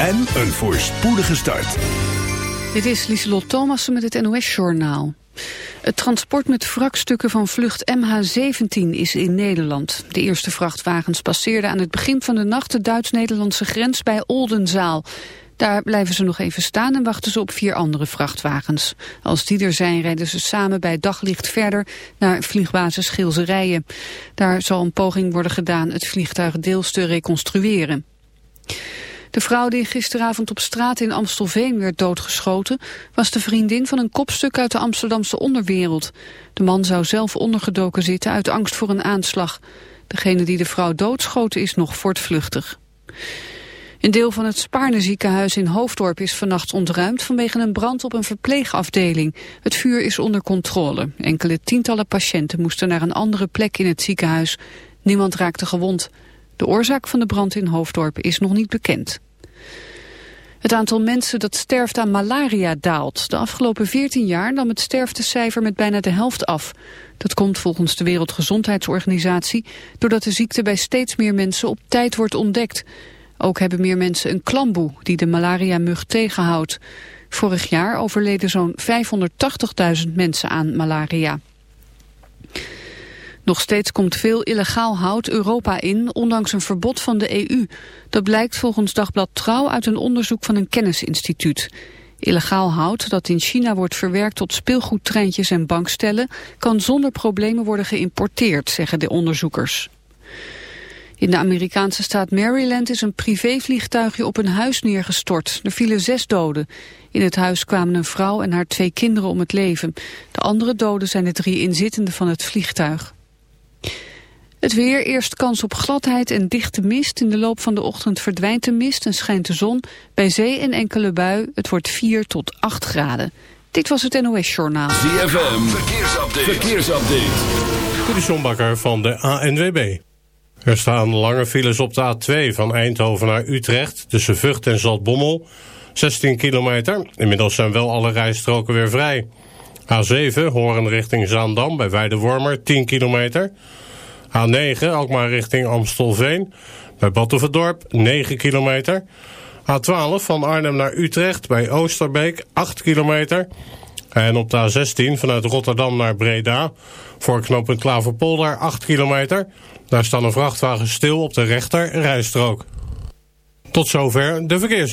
en een voorspoedige start. Dit is Lieselot Thomassen met het NOS-journaal. Het transport met wrakstukken van vlucht MH17 is in Nederland. De eerste vrachtwagens passeerden aan het begin van de nacht de Duits-Nederlandse grens bij Oldenzaal. Daar blijven ze nog even staan en wachten ze op vier andere vrachtwagens. Als die er zijn, rijden ze samen bij daglicht verder naar vliegbasis Schilzerijen. Daar zal een poging worden gedaan het vliegtuig deels te reconstrueren. De vrouw die gisteravond op straat in Amstelveen werd doodgeschoten... was de vriendin van een kopstuk uit de Amsterdamse onderwereld. De man zou zelf ondergedoken zitten uit angst voor een aanslag. Degene die de vrouw doodschoten is nog voortvluchtig. Een deel van het Spaarne ziekenhuis in Hoofddorp is vannacht ontruimd vanwege een brand op een verpleegafdeling. Het vuur is onder controle. Enkele tientallen patiënten moesten naar een andere plek in het ziekenhuis. Niemand raakte gewond. De oorzaak van de brand in Hoofddorp is nog niet bekend. Het aantal mensen dat sterft aan malaria daalt. De afgelopen 14 jaar nam het sterftecijfer met bijna de helft af. Dat komt volgens de Wereldgezondheidsorganisatie... doordat de ziekte bij steeds meer mensen op tijd wordt ontdekt. Ook hebben meer mensen een klamboe die de malaria-mug tegenhoudt. Vorig jaar overleden zo'n 580.000 mensen aan malaria. Nog steeds komt veel illegaal hout Europa in, ondanks een verbod van de EU. Dat blijkt volgens Dagblad Trouw uit een onderzoek van een kennisinstituut. Illegaal hout dat in China wordt verwerkt tot speelgoedtreintjes en bankstellen... kan zonder problemen worden geïmporteerd, zeggen de onderzoekers. In de Amerikaanse staat Maryland is een privévliegtuigje op een huis neergestort. Er vielen zes doden. In het huis kwamen een vrouw en haar twee kinderen om het leven. De andere doden zijn de drie inzittenden van het vliegtuig. Het weer, eerst kans op gladheid en dichte mist. In de loop van de ochtend verdwijnt de mist en schijnt de zon. Bij zee en enkele bui. Het wordt 4 tot 8 graden. Dit was het NOS Journaal. ZFM, verkeersupdate. verkeersupdate. De Sjombakker van de ANWB. Er staan lange files op de A2 van Eindhoven naar Utrecht... tussen Vught en Zaltbommel. 16 kilometer. Inmiddels zijn wel alle rijstroken weer vrij. A7, Horen richting Zaandam bij Weidewormer, 10 kilometer... A9, ook maar richting Amstelveen. Bij Batuverdorp 9 kilometer. A12 van Arnhem naar Utrecht bij Oosterbeek 8 kilometer. En op de A16 vanuit Rotterdam naar Breda. Voor knooppunt Klaverpolder 8 kilometer. Daar staan een vrachtwagen stil op de rechter rijstrook. Tot zover de verkeers.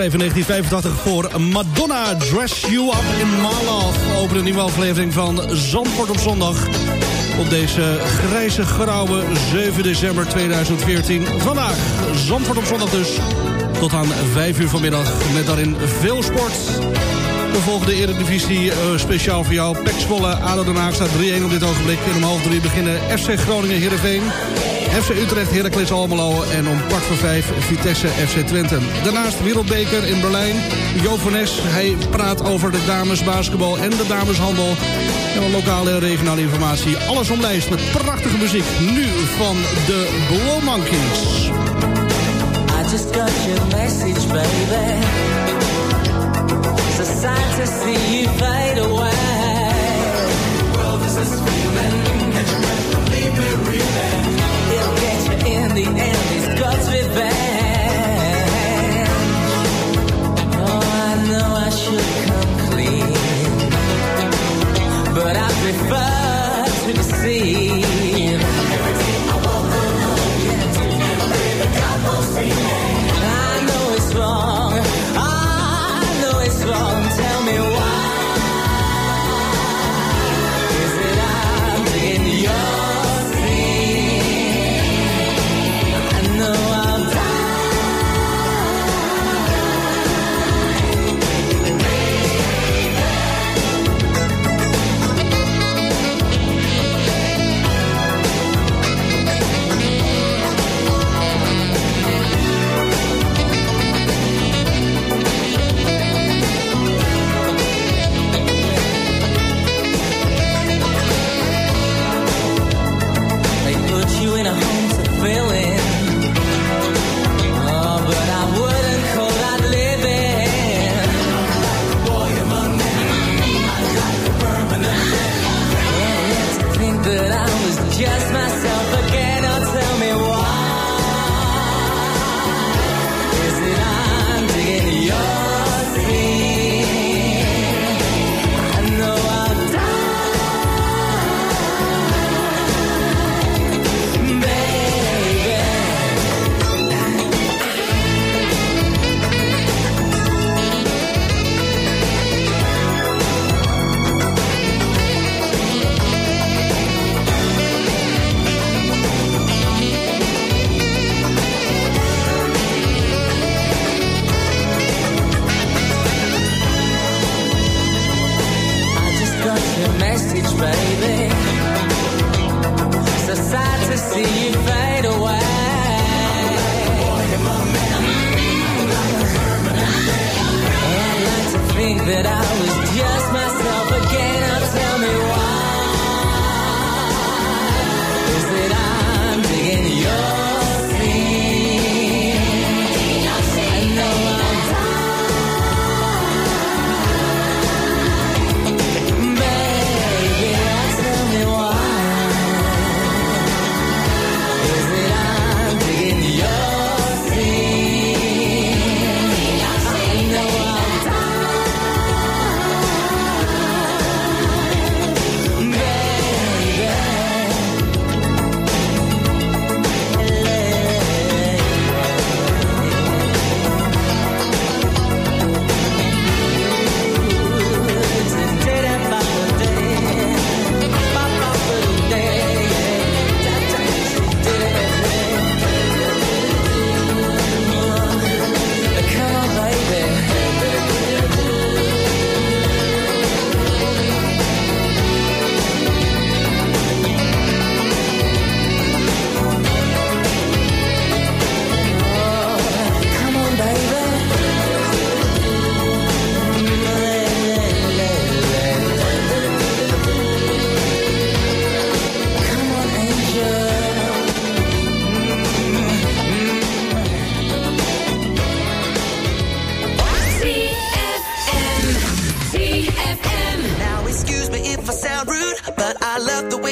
We schreven 1985 voor Madonna Dress You Up in My Love. Open een nieuwe aflevering van Zandvoort op zondag. Op deze grijze, grauwe 7 december 2014. Vandaag Zandvoort op zondag dus. Tot aan 5 uur vanmiddag met daarin veel sport. De volgende Eredivisie uh, speciaal voor jou. Pek Zwolle, ADO Den Haag staat 3-1 op dit ogenblik. En om half drie beginnen FC Groningen, Heerenveen. FC Utrecht, Heracles Almelo en om kwart voor vijf Vitesse FC Twente. Daarnaast Wereldbeker in Berlijn. Jo van hij praat over de damesbasketbal en de dameshandel. En lokale en regionale informatie. Alles omlijst met prachtige muziek. Nu van de Blow Monkeys. I just got your message, baby.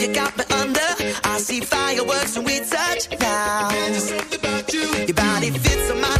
you got me under. I see fireworks when we touch now. There's something about you. Your body fits on mine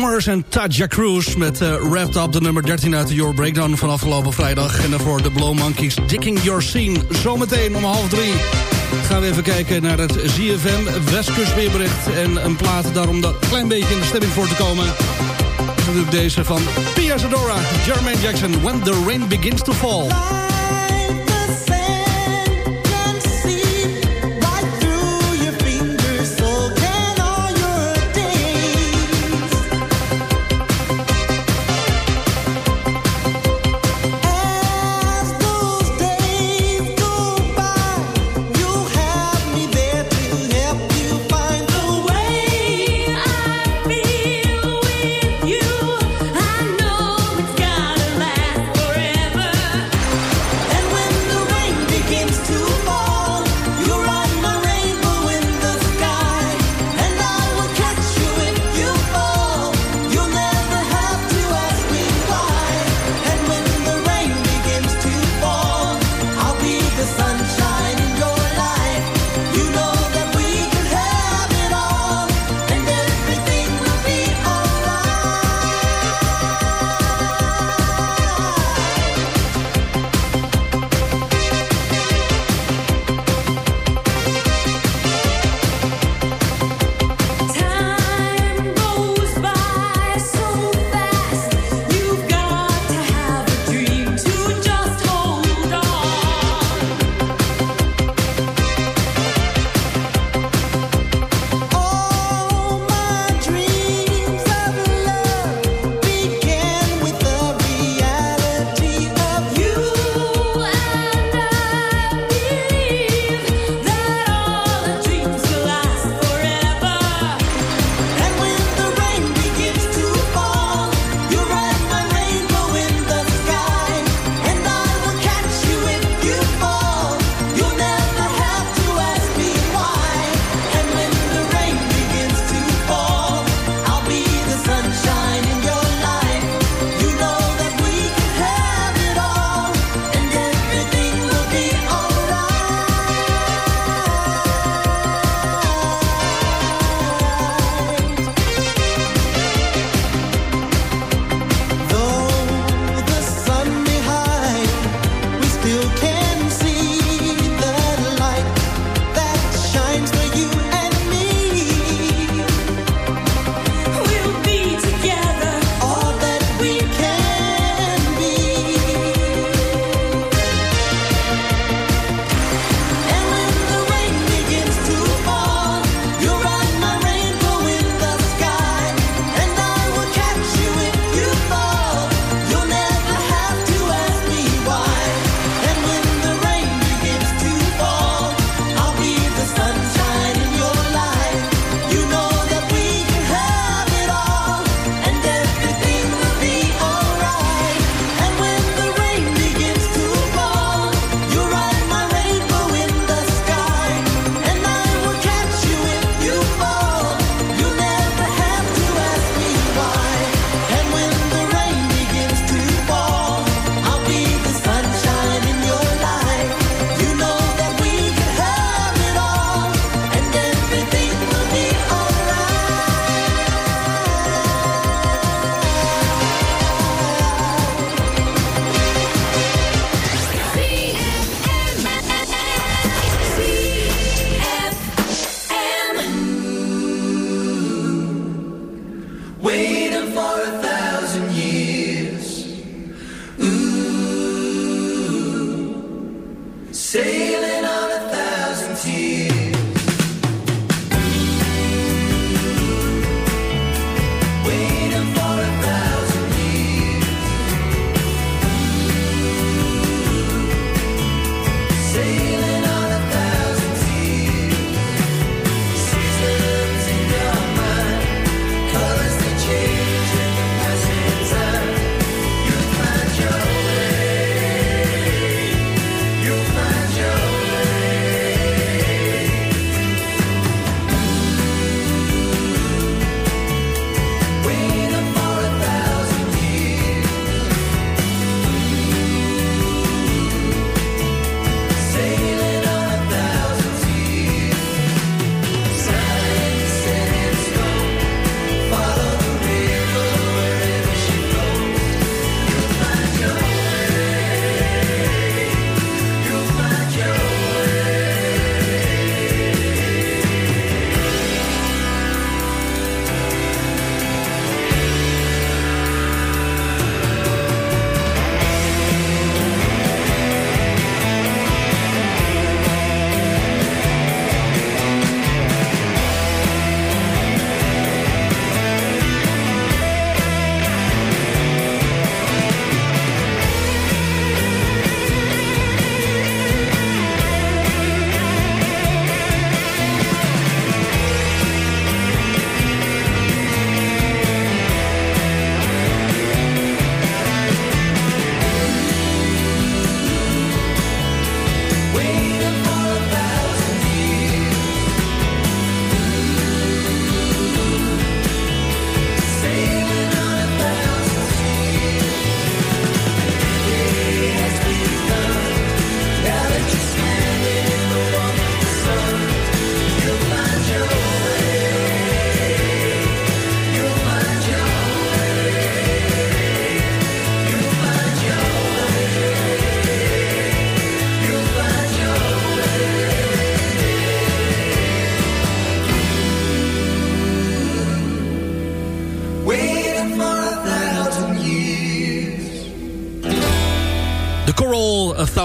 En Taja Cruz met eh, Wrapped Up, de nummer 13 uit de Your Breakdown van afgelopen vrijdag. En daarvoor de Blow Monkeys, Dicking Your Scene. Zometeen om half drie gaan we even kijken naar het ZFM Westkust weerbericht. En een plaat daarom een klein beetje in de stemming voor te komen. natuurlijk deze van Pia Zadora, Jermaine Jackson, When the Rain Begins to Fall.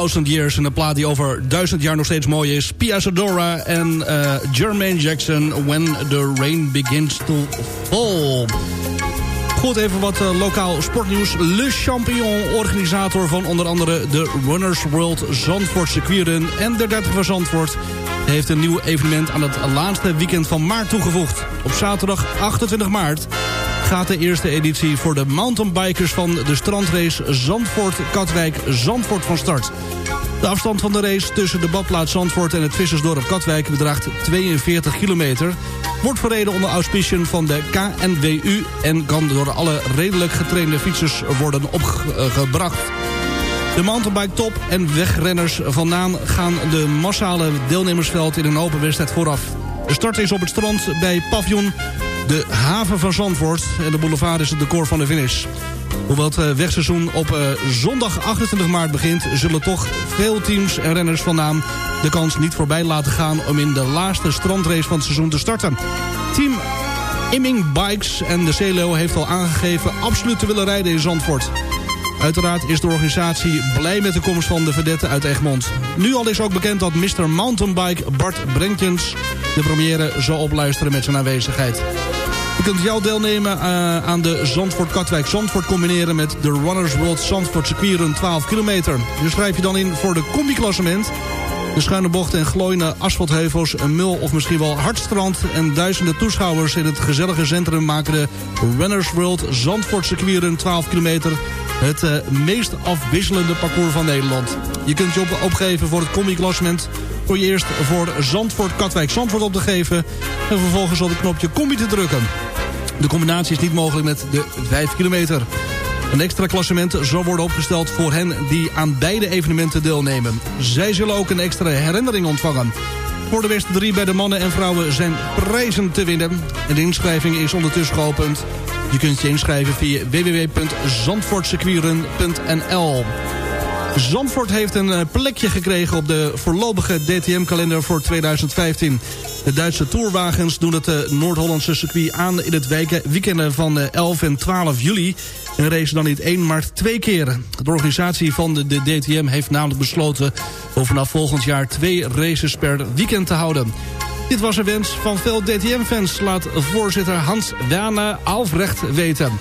Thousand Years. En een plaat die over duizend jaar nog steeds mooi is. Pia Zadora en uh, Jermaine Jackson, When the Rain Begins to Fall. Goed, even wat uh, lokaal sportnieuws. Le Champion, organisator van onder andere de Runners World Zandvoort circuitrun en de 30 van Zandvoort, heeft een nieuw evenement aan het laatste weekend van maart toegevoegd. Op zaterdag 28 maart gaat de eerste editie voor de mountainbikers van de strandrace Zandvoort-Katwijk-Zandvoort van start. De afstand van de race tussen de badplaats Zandvoort en het vissersdorp Katwijk bedraagt 42 kilometer. Wordt verreden onder auspiciën van de KNWU en kan door alle redelijk getrainde fietsers worden opgebracht. De mountainbike top en wegrenners vandaan gaan de massale deelnemersveld in een open wedstrijd vooraf. De start is op het strand bij Pavillon de haven van Zandvoort. En de boulevard is het decor van de finish. Hoewel het eh, wegseizoen op uh, zondag 28 maart begint... zullen toch veel teams en renners van naam de kans niet voorbij laten gaan... om in de laatste strandrace van het seizoen te starten. Team Imming Bikes en de CLO heeft al aangegeven... absoluut te willen rijden in Zandvoort. Uiteraard is de organisatie blij met de komst van de vedette uit Egmond. Nu al is ook bekend dat Mr. Mountainbike Bart Brenkens... de première zal opluisteren met zijn aanwezigheid. Je kunt jou deelnemen uh, aan de Zandvoort-Katwijk-Zandvoort combineren... met de Runners World Zandvoort Circuitrun 12 kilometer. Je schrijf je dan in voor de combi-klassement... De schuine bochten en glooiende asfaltheuvels, een mul of misschien wel hardstrand... en duizenden toeschouwers in het gezellige centrum maken de Runners World Zandvoort Circuitrun 12 kilometer... het uh, meest afwisselende parcours van Nederland. Je kunt je op opgeven voor het combi-klassement voor je eerst voor Zandvoort, Katwijk, Zandvoort op te geven... en vervolgens op het knopje combi te drukken. De combinatie is niet mogelijk met de 5 kilometer. Een extra klassement zal worden opgesteld voor hen die aan beide evenementen deelnemen. Zij zullen ook een extra herinnering ontvangen. Voor de beste drie bij de mannen en vrouwen zijn prijzen te winnen. En de inschrijving is ondertussen geopend. Je kunt je inschrijven via www.zandvoortsequieren.nl Zandvoort heeft een eh, plekje gekregen op de voorlopige DTM-kalender voor 2015. De Duitse tourwagens doen het eh, Noord-Hollandse circuit aan in het weekenden van 11 eh, en 12 juli. En racen dan niet één, maar twee keren. De organisatie van de, de DTM heeft namelijk besloten... om vanaf volgend jaar twee races per weekend te houden. Dit was een wens van veel DTM-fans, laat voorzitter Hans Werner Alfrecht weten.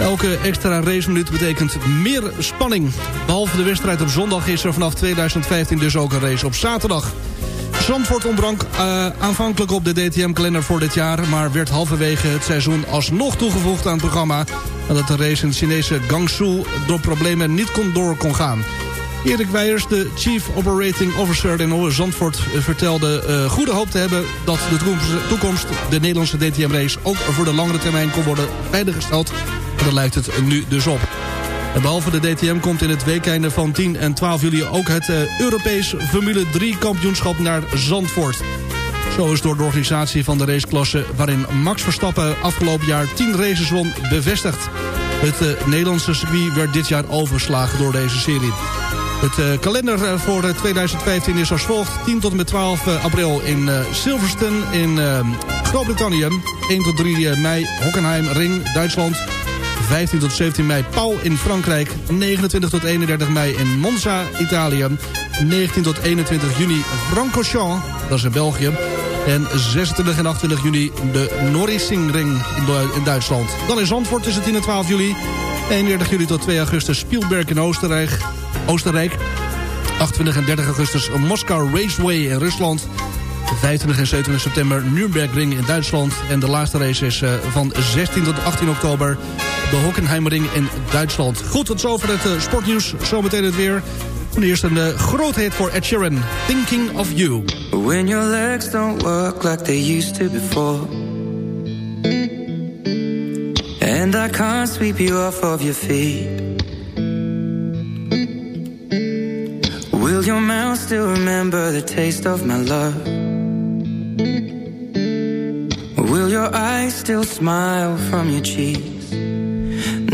Elke extra raceminuut betekent meer spanning. Behalve de wedstrijd op zondag is er vanaf 2015 dus ook een race op zaterdag. Zandvoort ontbrank uh, aanvankelijk op de DTM-kalender voor dit jaar... maar werd halverwege het seizoen alsnog toegevoegd aan het programma... nadat de race in Chinese Guangzhou door problemen niet kon door kon gaan. Erik Weijers, de Chief Operating Officer in Zandvoort... vertelde uh, goede hoop te hebben dat de toekomst... de Nederlandse DTM-race ook voor de langere termijn kon worden veiliggesteld. En daar lijkt het nu dus op. En behalve de DTM komt in het weekende van 10 en 12 juli... ook het uh, Europees Formule 3 kampioenschap naar Zandvoort. Zo is door de organisatie van de raceklasse... waarin Max Verstappen afgelopen jaar 10 races won, bevestigd. Het uh, Nederlandse circuit werd dit jaar overgeslagen door deze serie. Het uh, kalender voor 2015 is als volgt. 10 tot en met 12 april in Silverstone in Groot-Brittannië. 1 tot 3 mei Hockenheim Ring, Duitsland... 15 tot 17 mei Pau in Frankrijk. 29 tot 31 mei in Monza, Italië. 19 tot 21 juni Francorchamps, dat is in België. En 26 en 28 juni de Norrisingring in Duitsland. Dan in Zandvoort tussen 10 en 12 juli. 31 juli tot 2 augustus Spielberg in Oostenrijk. Oostenrijk. 28 en 30 augustus Moskou Raceway in Rusland. 25 en 27 september Nürburgring in Duitsland. En de laatste race is uh, van 16 tot 18 oktober de Hockenheimring in Duitsland. Goed, tot zover het uh, sportnieuws. Zometeen het weer. Eerst een uh, groot hit voor Ed Sheeran. Thinking of You. When your legs don't work like they used to before. And I can't sweep you off of your feet. Will your mouth still remember the taste of my love? Will your eyes still smile from your cheeks?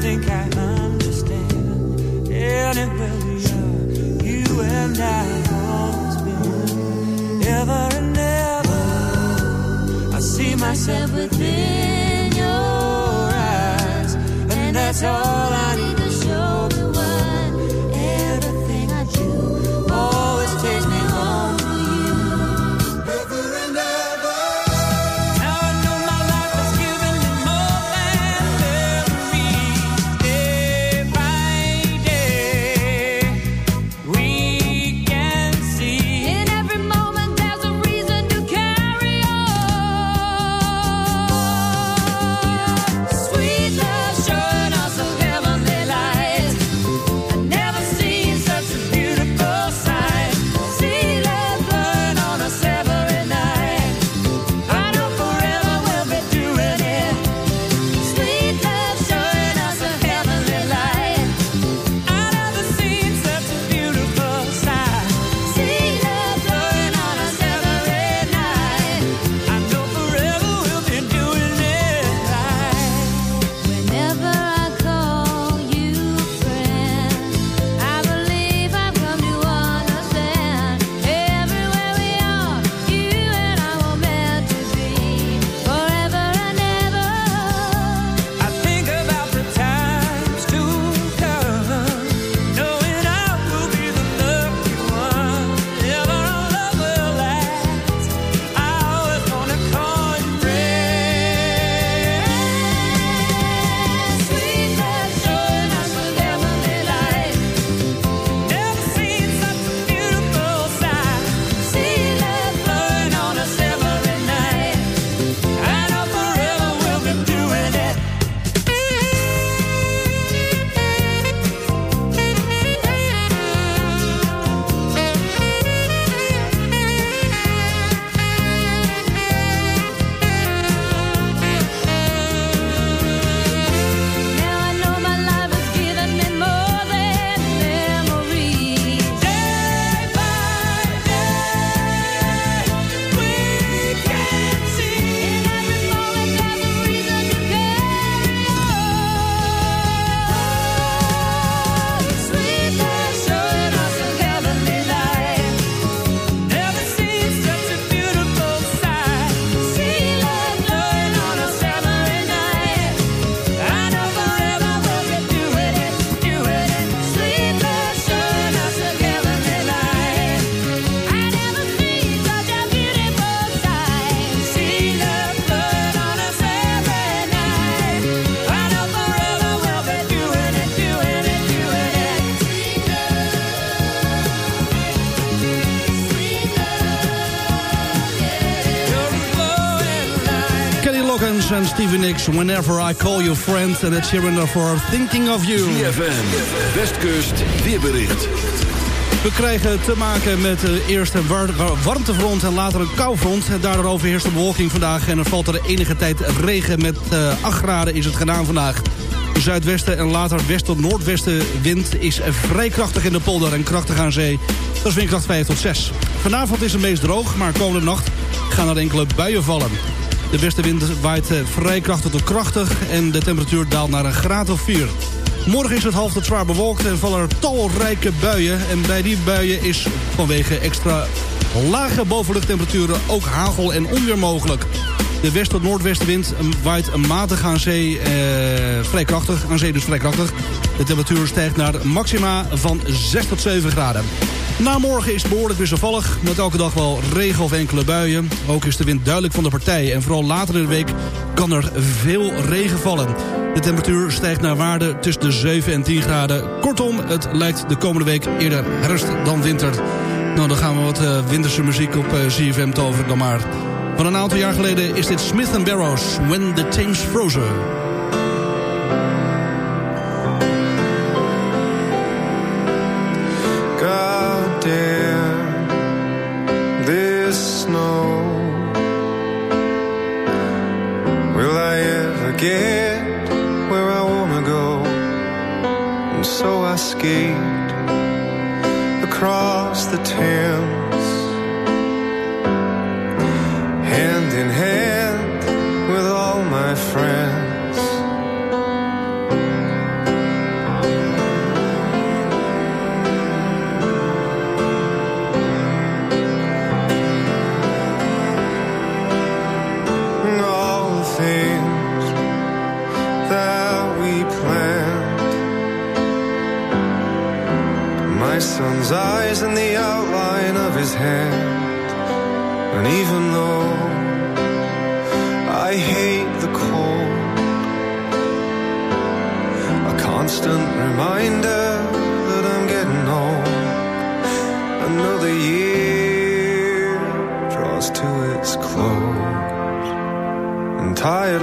think I en Stevie Nicks. Whenever I call you friend. En het Sheeran for Thinking of You. CFM, Westkust, weerbericht. We krijgen te maken met uh, eerst een war warmtefront en later een koufront. Daardoor overheerst de bewolking vandaag en er valt er enige tijd regen. Met uh, 8 graden is het gedaan vandaag. De zuidwesten en later west tot noordwesten wind is vrij krachtig in de polder en krachtig aan zee. Dat is windkracht 5 tot 6. Vanavond is het meest droog, maar komende nacht gaan er enkele buien vallen. De westenwind waait uh, vrij krachtig tot krachtig en de temperatuur daalt naar een graad of 4. Morgen is het half tot zwaar bewolkt en vallen er talrijke buien. En bij die buien is vanwege extra lage bovenluchttemperaturen ook hagel en onweer mogelijk. De west- tot noordwestenwind waait matig aan zee, eh, vrij krachtig. Aan zee dus vrij krachtig. De temperatuur stijgt naar maxima van 6 tot 7 graden. Na morgen is het behoorlijk wisselvallig, met elke dag wel regen of enkele buien. Ook is de wind duidelijk van de partij en vooral later in de week kan er veel regen vallen. De temperatuur stijgt naar waarde tussen de 7 en 10 graden. Kortom, het lijkt de komende week eerder herfst dan winter. Nou, dan gaan we wat uh, winterse muziek op uh, CFM toveren dan maar. Van een aantal jaar geleden is dit Smith Barrows, When the Thames Frozen. Get where I wanna go? And so I skate across the Thames, hand. And even though I hate the cold, a constant reminder that I'm getting old. Another year draws to its close, and tired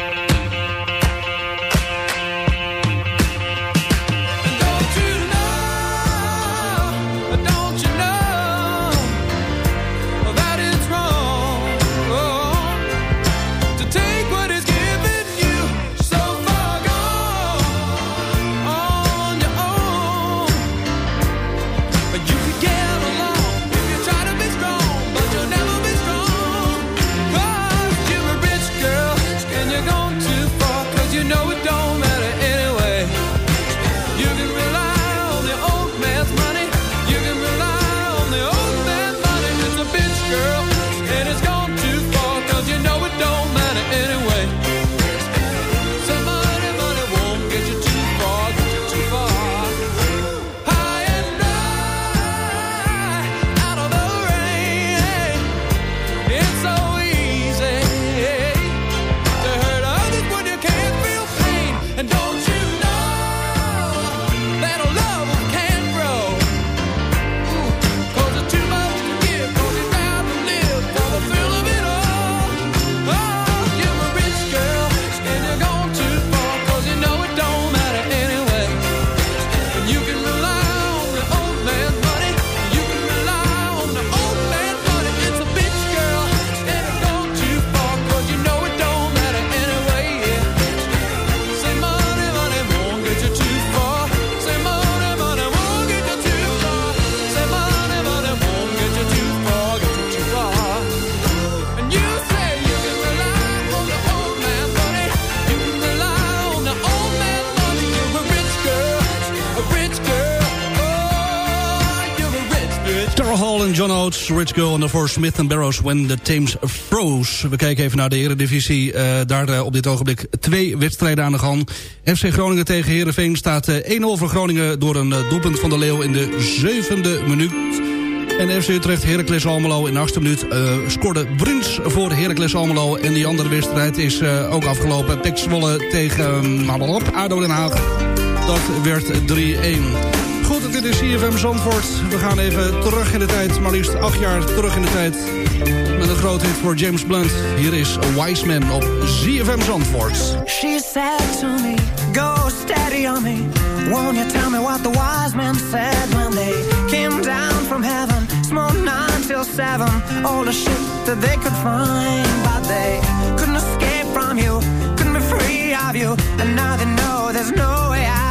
John Oates, Rich Girl en Smith Barrows When the Thames Froze. We kijken even naar de Eredivisie. Uh, daar uh, op dit ogenblik twee wedstrijden aan de gang. FC Groningen tegen Heerenveen staat uh, eh, 1-0 voor Groningen... door een doelpunt van de Leeuw in de zevende minuut. En FC Utrecht, Heracles Almelo in de achtste minuut scoorde Bruns voor Heracles Almelo. En die andere wedstrijd is ook afgelopen. Pek Zwolle tegen ADO Den Haag. Dat werd 3-1 goed, dit is CFM Zandvoort. We gaan even terug in de tijd, maar liefst acht jaar terug in de tijd. Met een groot hit voor James Blunt. Hier is Wise Man op CFM Zandvoort. She said to me, go steady on me. Won't you tell me what the wise men said when they came down from heaven? Small nine till seven, all the shit that they could find. But they couldn't escape from you, couldn't be free of you. And now they know there's no way out.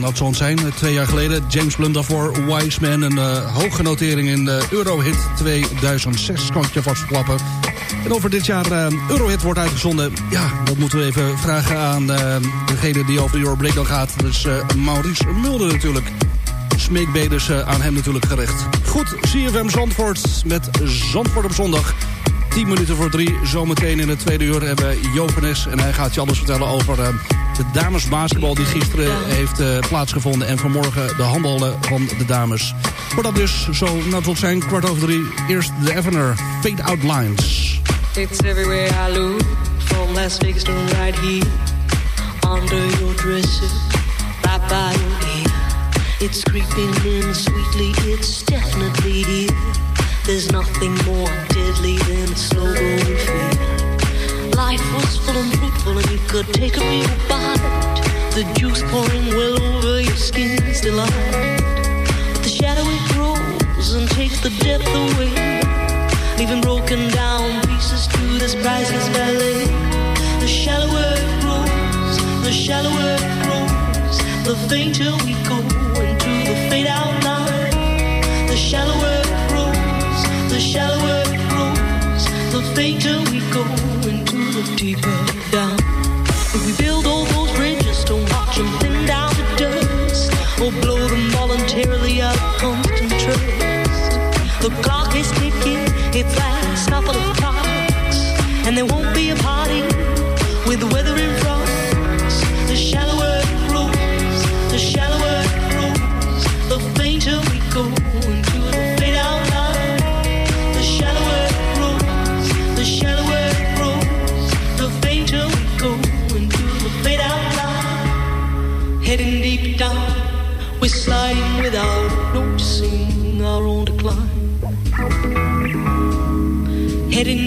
dat zal het zijn, eh, twee jaar geleden. James Blunt daarvoor, Wise Man, een uh, hoge notering in de Eurohit 2006, kan ik je vast verklappen. En over dit jaar uh, Eurohit wordt uitgezonden, ja, dat moeten we even vragen aan uh, degene die over de Euro Breakdown gaat. Dus Maurice Mulder natuurlijk. Smeekbeders aan hem natuurlijk gericht. Goed, CFM Zandvoort met Zandvoort op zondag. 10 minuten voor drie. Zometeen in het tweede uur hebben we Jovenes. En hij gaat je alles vertellen over uh, de damesbasketbal die gisteren heeft uh, plaatsgevonden. En vanmorgen de handballen van de dames. Maar dat dus zo nou tot zijn kwart over drie. Eerst de Evener, Fade Out Lines. It's everywhere I look. From Las Vegas to right here. Under your dresser. Right by your ear. It's creeping in sweetly. It's definitely here. There's nothing more deadly than a slow growing fear. Life was full and fruitful, and you could take a real bite. The juice pouring well over your skin's delight. The shadow it grows and takes the depth away, leaving broken down pieces to this priceless ballet. The shallower it grows, the shallower it grows, the fainter we go into the fade out line. The shallower it grows, the shallower fainter we go into the deeper down. If we build all those bridges, don't watch them thin down to dust, or blow them voluntarily out of constant. The clock is ticking, it's last couple of clocks, and there won't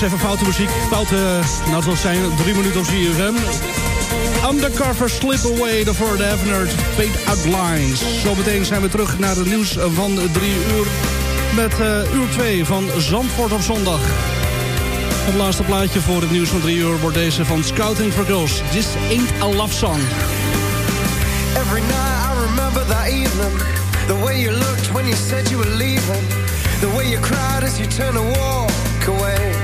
was even foute muziek. Foute, nou zal zijn drie minuten op CFM. Undercover Slip Away, daarvoor Ford Avenard, Paint Outlines. Zometeen zijn we terug naar het nieuws van drie uur. Met uh, uur 2 van Zandvoort op zondag. Het laatste plaatje voor het nieuws van drie uur wordt deze van Scouting for Girls. This ain't a love song. Every night I remember that evening. The way you looked when you said you were leaving. The way you cried as you turned to walk away.